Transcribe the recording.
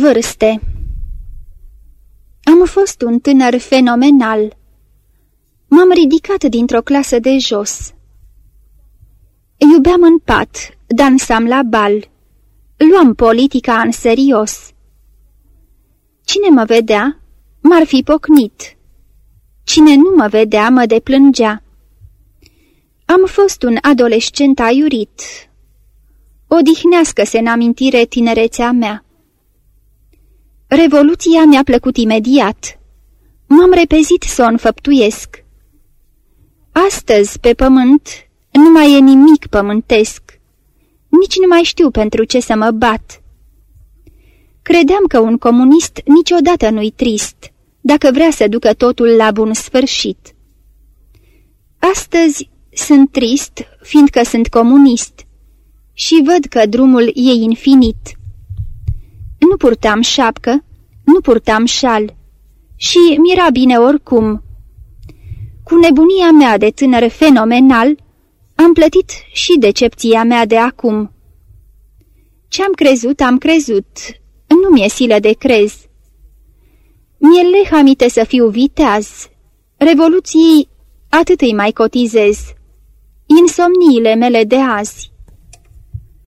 Vârste Am fost un tânăr fenomenal. M-am ridicat dintr-o clasă de jos. Iubeam în pat, dansam la bal. Luam politica în serios. Cine mă vedea, m-ar fi pocnit. Cine nu mă vedea, mă deplângea. Am fost un adolescent aiurit. Odihnească-se în amintire tinerețea mea. Revoluția mi-a plăcut imediat. M-am repezit să o înfăptuiesc. Astăzi, pe pământ, nu mai e nimic pământesc. Nici nu mai știu pentru ce să mă bat. Credeam că un comunist niciodată nu-i trist, dacă vrea să ducă totul la bun sfârșit. Astăzi sunt trist, fiindcă sunt comunist, și văd că drumul e infinit. Nu purtam șapcă, nu purtam șal și mi-era bine oricum. Cu nebunia mea de tânăr fenomenal, am plătit și decepția mea de acum. Ce-am crezut, am crezut. Nu mi-e silă de crez. Mi-e lehamite să fiu viteaz. Revoluții atât îi mai cotizez. Insomniile mele de azi.